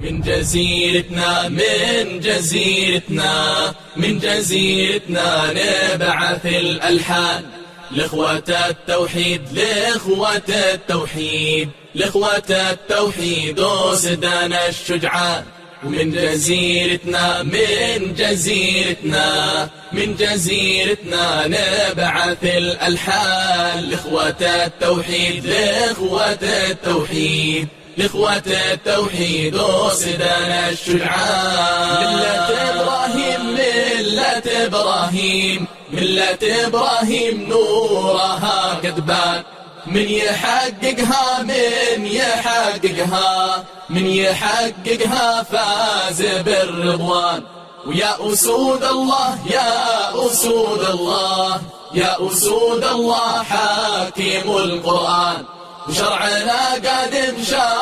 من جزيرتنا من جزيرتنا من جزيرتنا نبعث الألحان. لإخوة التوحيد لإخوة التوحيد لإخوة التوحيد وسدنا الشجعان. ومن جزيرتنا من جزيرتنا من جزيرتنا نبعث الألحان. لإخوة التوحيد لإخوة التوحيد. لإخوة التوحيد وسدنا الشجعان. ملة إبراهيم ملة إبراهيم ملة إبراهيم نورها قد بان من يحققها من يحققها من يحققها فاز بالرضوان. ويا أسود الله يا أسود الله يا أسود الله حاكم القرآن. وشرعنا قادم شرعنا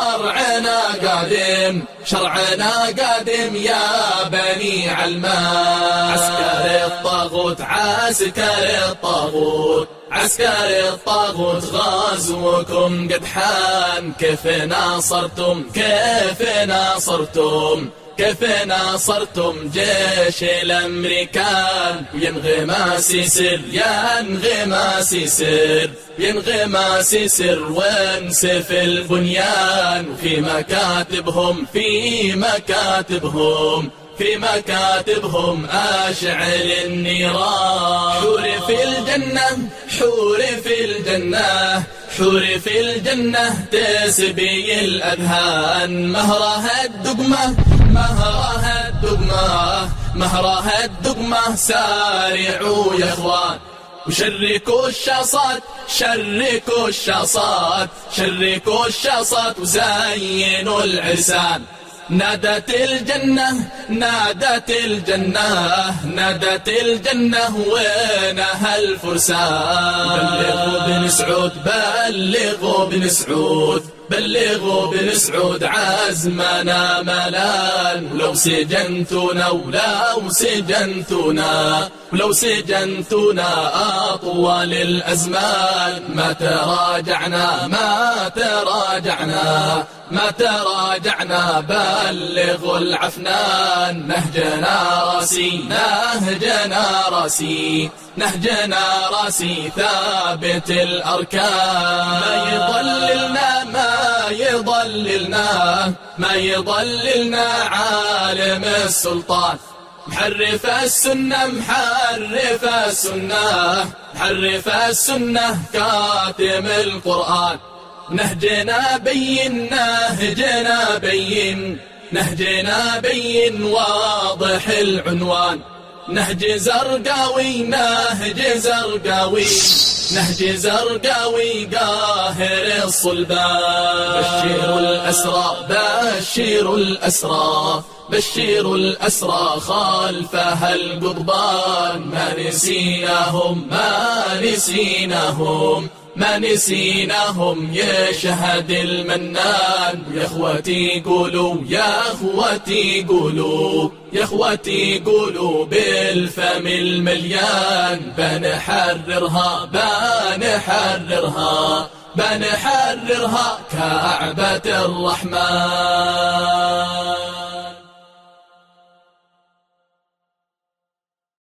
قادم شرعنا قادم يا بني علمان. عسكر الطاغوت عسكر الطاغوت. عسكر الطاغوت غزوكم قد حان كيف ناصرتم كيف ناصرتم كيف ناصرتم جيش الأمريكان؟ ينغماس يسر ينغماس يسر ينغماس يسر وانسف البنيان. في مكاتبهم في مكاتبهم في مكاتبهم أشعل النيران حور في الجنة حور في الجنة. حور في الجنة تسبي الأذهان. مهرها الدقمة مهرها الدقمة مهرها الدقمة سارعوا يا إخوان. وشركوا الشاصات شركوا الشاصات شركوا الشاصات وزينوا العرسان نادت الجنة نادت الجنة نادت الجنة وينها الفرسان. بلغوا بن سعود بلغوا بن سعود. بلغوا بن سعود عزمنا ملان ولو سجنتنا ولو سجنتنا ولو سجنتنا أطول الأزمان. ما تراجعنا ما تراجعنا ما تراجعنا بلغوا العفنان. نهجنا راسي نهجنا راسي. نهجنا راسي ثابت الأركان. ما يضللنا ما يضللنا ما يضللنا عالم السلطان. محرف السنة محرف السنة محرف السنة كاتم القرآن. نهجنا بين نهجنا بين نهجنا بين واضح العنوان. نهج زرقاوي نهج زرقاوي. نهج زرقاوي قاهر الصلبان بشير الأسرى بشير الأسرى. بشير الأسرى خلفها القضبان. ما نسيناهم ما نسيناهم. ما نسيناهم يشهد المنان. يا أخوتي قولوا يا أخوتي قولوا يا أخوتي قولوا بالفم المليان. بنحررها بنحررها بنحررها كعبة الرحمن.